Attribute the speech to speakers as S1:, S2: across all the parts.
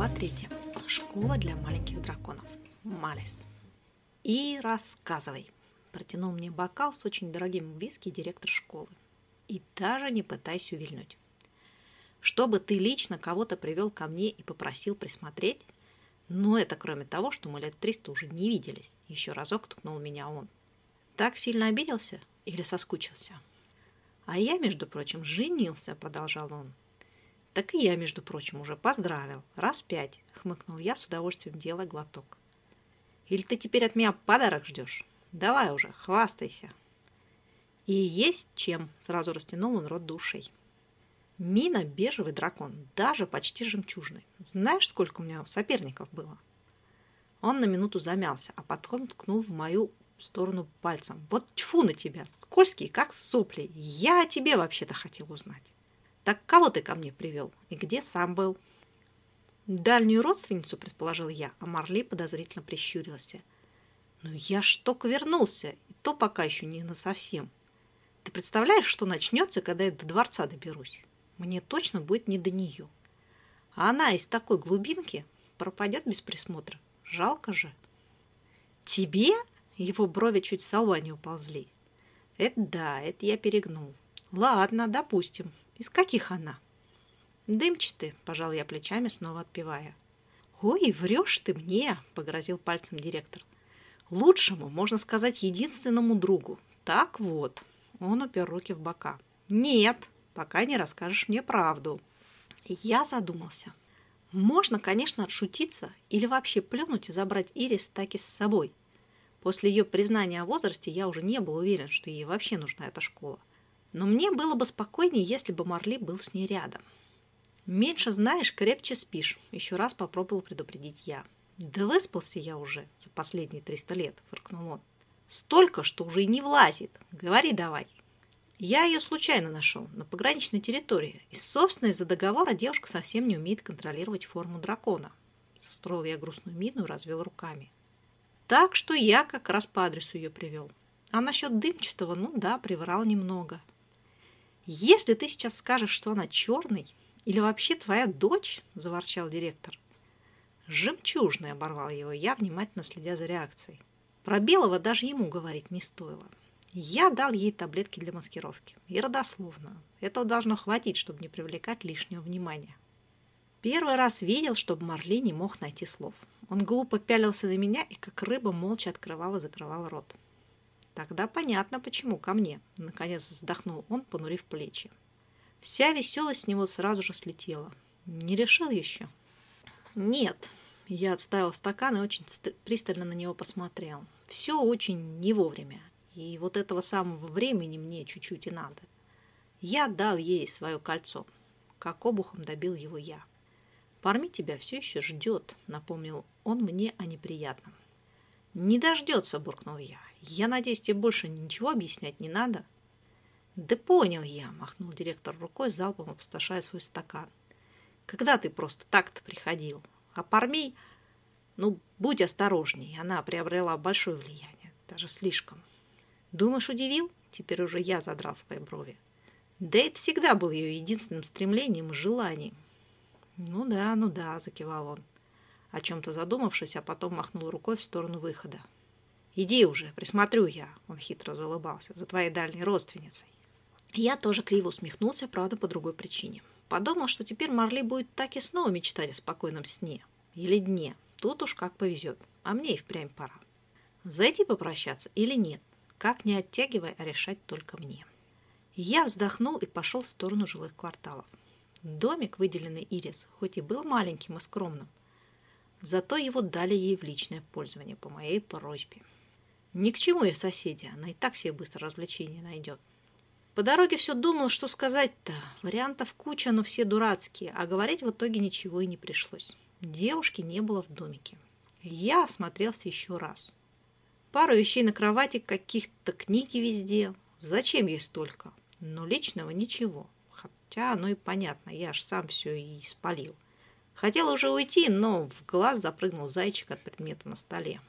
S1: Глава третья. Школа для маленьких драконов. Малис. И рассказывай. Протянул мне бокал с очень дорогим виски директор школы. И даже не пытайся увильнуть. Чтобы ты лично кого-то привел ко мне и попросил присмотреть, но это кроме того, что мы лет триста уже не виделись. Еще разок ткнул меня он. Так сильно обиделся или соскучился? А я, между прочим, женился, продолжал он. Так и я, между прочим, уже поздравил. Раз пять, хмыкнул я с удовольствием делая глоток. Или ты теперь от меня подарок ждешь? Давай уже, хвастайся. И есть чем, сразу растянул он рот душей. Мина – бежевый дракон, даже почти жемчужный. Знаешь, сколько у меня соперников было? Он на минуту замялся, а потом ткнул в мою сторону пальцем. Вот тьфу на тебя, скользкий, как сопли. Я о тебе вообще-то хотел узнать. Так кого ты ко мне привел? И где сам был? Дальнюю родственницу, предположил я, а Марли подозрительно прищурился. Ну я ж только вернулся, и то пока еще не на совсем. Ты представляешь, что начнется, когда я до дворца доберусь? Мне точно будет не до нее. А она из такой глубинки пропадет без присмотра. Жалко же. Тебе? Его брови чуть с не уползли. Это да, это я перегнул. Ладно, допустим. Из каких она? Дымчатый, пожал я плечами, снова отпивая. Ой, врешь ты мне, погрозил пальцем директор. Лучшему, можно сказать, единственному другу. Так вот. Он упер руки в бока. Нет, пока не расскажешь мне правду. Я задумался. Можно, конечно, отшутиться или вообще плюнуть и забрать Ирис таки с собой. После ее признания о возрасте я уже не был уверен, что ей вообще нужна эта школа. Но мне было бы спокойнее, если бы Марли был с ней рядом. «Меньше знаешь, крепче спишь», — еще раз попробовал предупредить я. «Да выспался я уже за последние триста лет», — фыркнул он. «Столько, что уже и не влазит. Говори давай». Я ее случайно нашел, на пограничной территории. И, собственно, из-за договора девушка совсем не умеет контролировать форму дракона. Состроил я грустную мину и развел руками. Так что я как раз по адресу ее привел. А насчет дымчатого, ну да, приврал немного. «Если ты сейчас скажешь, что она черный, или вообще твоя дочь?» – заворчал директор. «Жемчужный», – оборвал его я, внимательно следя за реакцией. Про белого даже ему говорить не стоило. Я дал ей таблетки для маскировки. И родословно. Этого должно хватить, чтобы не привлекать лишнего внимания. Первый раз видел, чтобы Марли не мог найти слов. Он глупо пялился на меня и как рыба молча открывал и закрывал рот. Тогда понятно, почему ко мне. Наконец вздохнул он, понурив плечи. Вся веселость с него сразу же слетела. Не решил еще? Нет. Я отставил стакан и очень пристально на него посмотрел. Все очень не вовремя. И вот этого самого времени мне чуть-чуть и надо. Я дал ей свое кольцо. Как обухом добил его я. Парми тебя все еще ждет, напомнил он мне о неприятном. Не дождется, буркнул я. Я надеюсь, тебе больше ничего объяснять не надо? Да понял я, махнул директор рукой, залпом опустошая свой стакан. Когда ты просто так-то приходил? А Пармей, ну, будь осторожней, она приобрела большое влияние, даже слишком. Думаешь, удивил? Теперь уже я задрал свои брови. Да это всегда был ее единственным стремлением и желанием. Ну да, ну да, закивал он, о чем-то задумавшись, а потом махнул рукой в сторону выхода. «Иди уже, присмотрю я», — он хитро заулыбался, — «за твоей дальней родственницей». Я тоже криво усмехнулся, правда, по другой причине. Подумал, что теперь Марли будет так и снова мечтать о спокойном сне. Или дне. Тут уж как повезет. А мне и впрямь пора. Зайти попрощаться или нет? Как не оттягивая, а решать только мне. Я вздохнул и пошел в сторону жилых кварталов. Домик, выделенный Ирис, хоть и был маленьким и скромным, зато его дали ей в личное пользование по моей просьбе. Ни к чему ей соседи, она и так себе быстро развлечения найдет. По дороге все думал, что сказать-то. Вариантов куча, но все дурацкие, а говорить в итоге ничего и не пришлось. Девушки не было в домике. Я осмотрелся еще раз. Пару вещей на кровати, каких-то книги везде. Зачем ей столько? Но личного ничего. Хотя оно и понятно, я ж сам все и спалил. Хотел уже уйти, но в глаз запрыгнул зайчик от предмета на столе.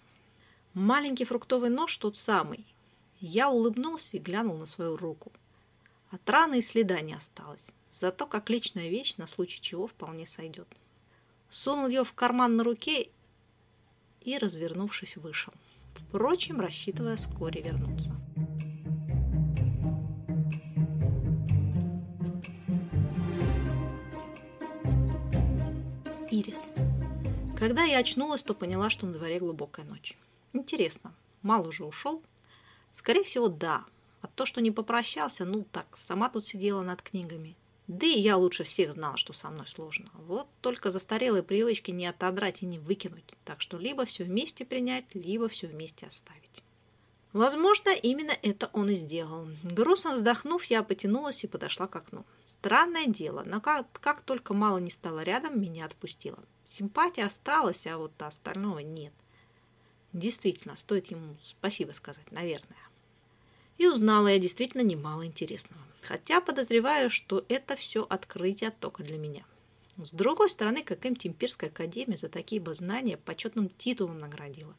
S1: Маленький фруктовый нож тот самый. Я улыбнулся и глянул на свою руку. От раны и следа не осталось. Зато как личная вещь на случай чего вполне сойдет. сунул ее в карман на руке и, развернувшись, вышел. Впрочем, рассчитывая вскоре вернуться. Ирис. Когда я очнулась, то поняла, что на дворе глубокая ночь. Интересно, мало уже ушел? Скорее всего, да. А то, что не попрощался, ну так, сама тут сидела над книгами. Да и я лучше всех знала, что со мной сложно. Вот только застарелые привычки не отодрать и не выкинуть. Так что либо все вместе принять, либо все вместе оставить. Возможно, именно это он и сделал. Грустно вздохнув, я потянулась и подошла к окну. Странное дело, но как, как только мало не стало рядом, меня отпустило. Симпатия осталась, а вот остального нет. Действительно, стоит ему спасибо сказать, наверное. И узнала я действительно немало интересного. Хотя подозреваю, что это все открытие только для меня. С другой стороны, какая-нибудь имперская академия за такие бы знания почетным титулом наградила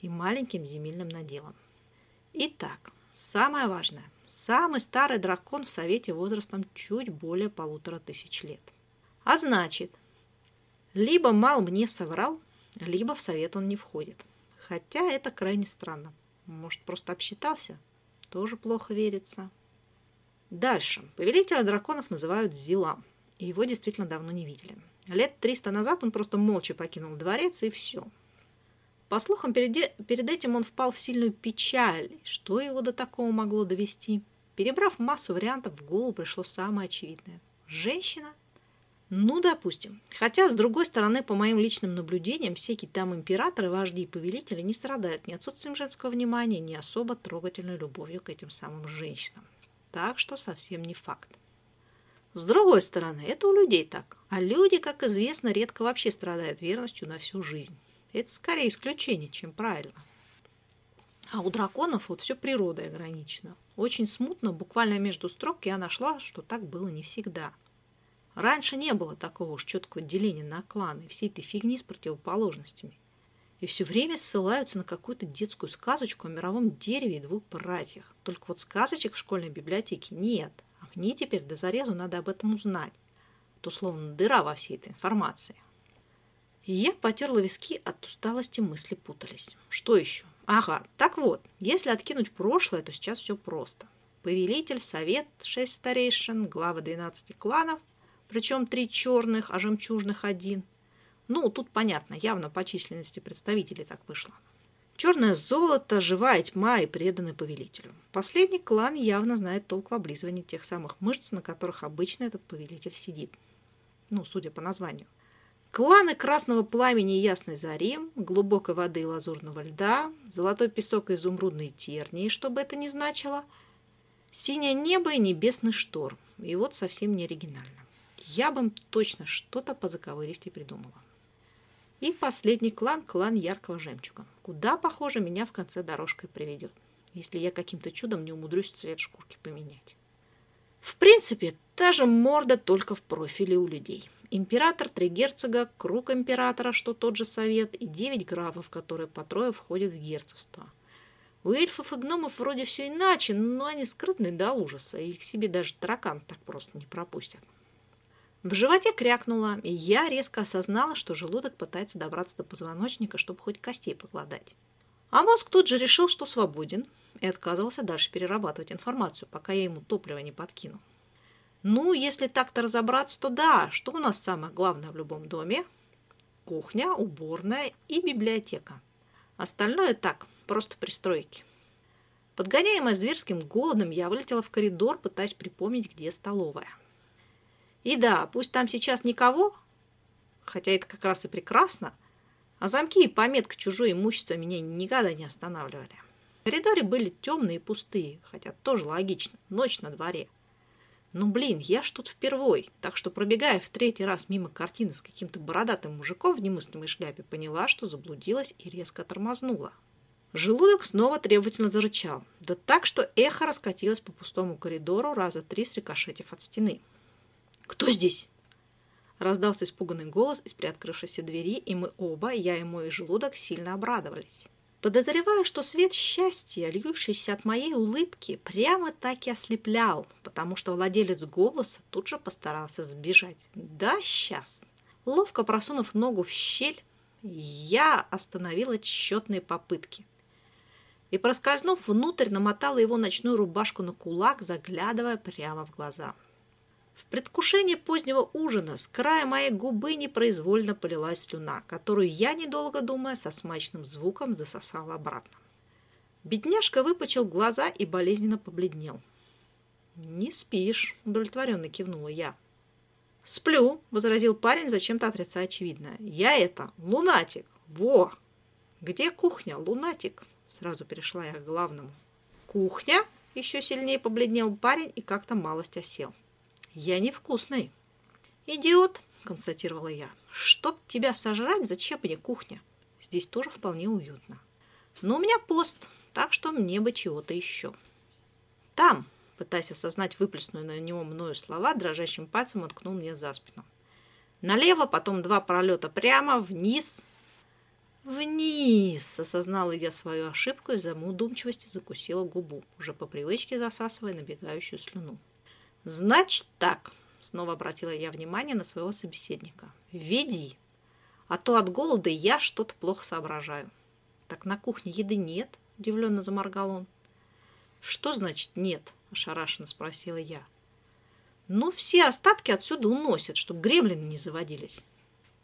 S1: и маленьким земельным наделом. Итак, самое важное. Самый старый дракон в Совете возрастом чуть более полутора тысяч лет. А значит, либо Мал мне соврал, либо в Совет он не входит. Хотя это крайне странно. Может, просто обсчитался? Тоже плохо верится. Дальше. Повелителя драконов называют Зилам. И его действительно давно не видели. Лет 300 назад он просто молча покинул дворец, и все. По слухам, перед, перед этим он впал в сильную печаль. Что его до такого могло довести? Перебрав массу вариантов, в голову пришло самое очевидное. Женщина? Ну, допустим. Хотя, с другой стороны, по моим личным наблюдениям, всякие там императоры, вожди и повелители не страдают ни отсутствием женского внимания, ни особо трогательной любовью к этим самым женщинам. Так что совсем не факт. С другой стороны, это у людей так. А люди, как известно, редко вообще страдают верностью на всю жизнь. Это скорее исключение, чем правильно. А у драконов вот все природой ограничено. Очень смутно, буквально между строк, я нашла, что так было не всегда – Раньше не было такого уж четкого деления на кланы, всей этой фигни с противоположностями. И все время ссылаются на какую-то детскую сказочку о мировом дереве и двух братьях. Только вот сказочек в школьной библиотеке нет, а мне теперь до зарезу надо об этом узнать. То словно дыра во всей этой информации. И я потерла виски, от усталости мысли путались. Что еще? Ага, так вот, если откинуть прошлое, то сейчас все просто. Повелитель, совет, шесть старейшин, главы 12 кланов – причем три черных, а жемчужных один. Ну, тут понятно, явно по численности представителей так вышло. Черное золото, живая тьма и преданный повелителю. Последний клан явно знает толк в облизывании тех самых мышц, на которых обычно этот повелитель сидит. Ну, судя по названию. Кланы красного пламени и ясной зари, глубокой воды и лазурного льда, золотой песок и изумрудные тернии, что бы это ни значило, синее небо и небесный шторм. И вот совсем не оригинально я бы точно что-то по заковыристи придумала. И последний клан – клан яркого жемчуга. Куда, похоже, меня в конце дорожкой приведет, если я каким-то чудом не умудрюсь цвет шкурки поменять. В принципе, та же морда только в профиле у людей. Император, три герцога, круг императора, что тот же совет, и девять графов, которые по трое входят в герцогство. У эльфов и гномов вроде все иначе, но они скрытны до ужаса, и их себе даже таракан так просто не пропустят. В животе крякнуло, и я резко осознала, что желудок пытается добраться до позвоночника, чтобы хоть костей покладать. А мозг тут же решил, что свободен, и отказывался дальше перерабатывать информацию, пока я ему топливо не подкину. Ну, если так-то разобраться, то да, что у нас самое главное в любом доме? Кухня, уборная и библиотека. Остальное так, просто пристройки. Подгоняемая зверским голодом, я вылетела в коридор, пытаясь припомнить, где столовая. И да, пусть там сейчас никого, хотя это как раз и прекрасно, а замки и пометка чужое имущество меня никогда не останавливали. В коридоре были темные и пустые, хотя тоже логично, ночь на дворе. Ну блин, я ж тут впервой, так что пробегая в третий раз мимо картины с каким-то бородатым мужиком в немыслимой шляпе, поняла, что заблудилась и резко тормознула. Желудок снова требовательно зарычал, да так, что эхо раскатилось по пустому коридору раза три срикошетив от стены. «Кто здесь?» Раздался испуганный голос из приоткрывшейся двери, и мы оба, я и мой желудок, сильно обрадовались. Подозреваю, что свет счастья, льющийся от моей улыбки, прямо так и ослеплял, потому что владелец голоса тут же постарался сбежать. Да, сейчас. Ловко просунув ногу в щель, я остановила счетные попытки. И, проскользнув внутрь, намотала его ночную рубашку на кулак, заглядывая прямо в глаза. В предвкушении позднего ужина с края моей губы непроизвольно полилась слюна, которую я, недолго думая, со смачным звуком засосала обратно. Бедняжка выпучил глаза и болезненно побледнел. «Не спишь», — удовлетворенно кивнула я. «Сплю», — возразил парень, зачем-то отрицая очевидное. «Я это, лунатик, во!» «Где кухня, лунатик?» Сразу перешла я к главному. «Кухня?» — еще сильнее побледнел парень и как-то малость осел. «Я невкусный». «Идиот!» — констатировала я. «Чтоб тебя сожрать, зачем мне кухня? Здесь тоже вполне уютно. Но у меня пост, так что мне бы чего-то еще». «Там!» — пытаясь осознать выплеснутые на него мною слова, дрожащим пальцем уткнул мне за спину. «Налево, потом два пролета прямо, вниз». «Вниз!» — осознала я свою ошибку и за задумчивости закусила губу, уже по привычке засасывая набегающую слюну. «Значит так», — снова обратила я внимание на своего собеседника. «Веди, а то от голода я что-то плохо соображаю». «Так на кухне еды нет?» — удивленно заморгал он. «Что значит нет?» — ошарашенно спросила я. «Ну, все остатки отсюда уносят, чтобы гремлины не заводились».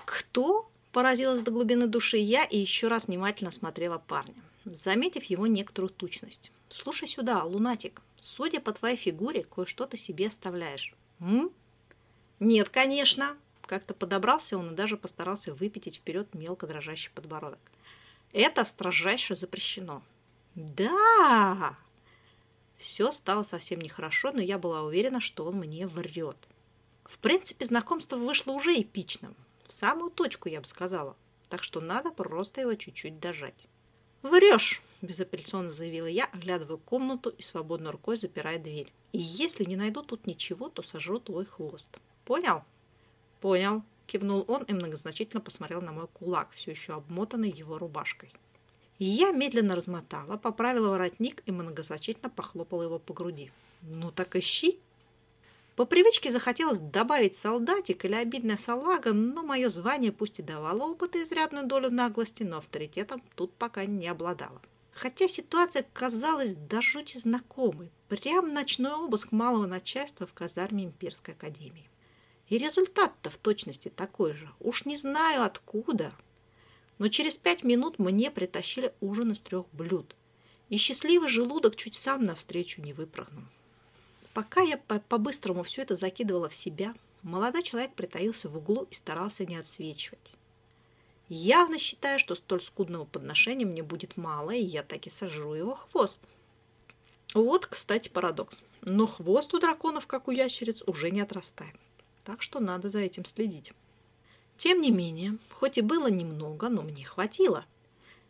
S1: «Кто?» – поразилась до глубины души я и еще раз внимательно смотрела парня, заметив его некоторую тучность. «Слушай сюда, лунатик, Судя по твоей фигуре, кое-что ты себе оставляешь. М? Нет, конечно. Как-то подобрался он и даже постарался выпятить вперед мелко дрожащий подбородок. Это строжайше запрещено. Да! Все стало совсем нехорошо, но я была уверена, что он мне врет. В принципе, знакомство вышло уже эпичным. В самую точку, я бы сказала. Так что надо просто его чуть-чуть дожать. «Врешь!» – безапелляционно заявила я, оглядывая комнату и свободной рукой запирая дверь. «И если не найду тут ничего, то сожру твой хвост. Понял?» «Понял», – кивнул он и многозначительно посмотрел на мой кулак, все еще обмотанный его рубашкой. Я медленно размотала, поправила воротник и многозначительно похлопала его по груди. «Ну так ищи!» По привычке захотелось добавить солдатик или обидная салага, но мое звание пусть и давало опыта изрядную долю наглости, но авторитетом тут пока не обладало. Хотя ситуация казалась до жути знакомой. Прям ночной обыск малого начальства в казарме Имперской Академии. И результат-то в точности такой же. Уж не знаю откуда. Но через пять минут мне притащили ужин из трех блюд. И счастливый желудок чуть сам навстречу не выпрыгнул. Пока я по-быстрому все это закидывала в себя, молодой человек притаился в углу и старался не отсвечивать. Явно считая, что столь скудного подношения мне будет мало, и я таки сожру его хвост. Вот, кстати, парадокс. Но хвост у драконов, как у ящериц, уже не отрастает. Так что надо за этим следить. Тем не менее, хоть и было немного, но мне хватило.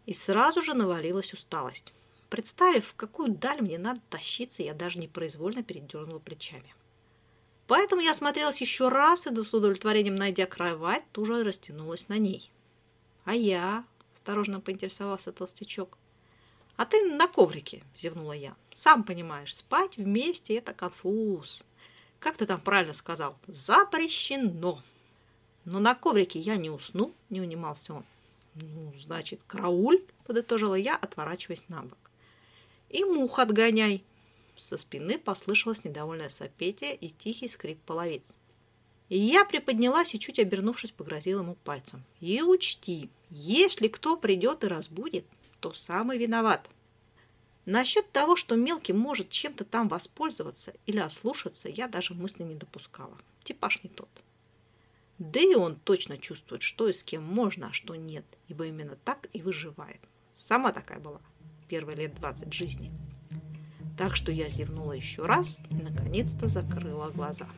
S1: И сразу же навалилась усталость. Представив, в какую даль мне надо тащиться, я даже непроизвольно передернула плечами. Поэтому я осмотрелась еще раз и, с удовлетворением найдя кровать, тоже растянулась на ней. «А я?» – осторожно поинтересовался толстячок. «А ты на коврике», – зевнула я. «Сам понимаешь, спать вместе – это конфуз. Как ты там правильно сказал? Запрещено!» «Но на коврике я не усну», – не унимался он. «Ну, значит, карауль», – подытожила я, отворачиваясь на бок и мух отгоняй!» Со спины послышалось недовольное сопетие и тихий скрип половиц. И я приподнялась и, чуть обернувшись, погрозила ему пальцем. «И учти, если кто придет и разбудит, то самый виноват. Насчет того, что мелкий может чем-то там воспользоваться или ослушаться, я даже мысли не допускала. Типаж не тот. Да и он точно чувствует, что и с кем можно, а что нет, ибо именно так и выживает. Сама такая была первые лет 20 жизни. Так что я зевнула еще раз и наконец-то закрыла глаза.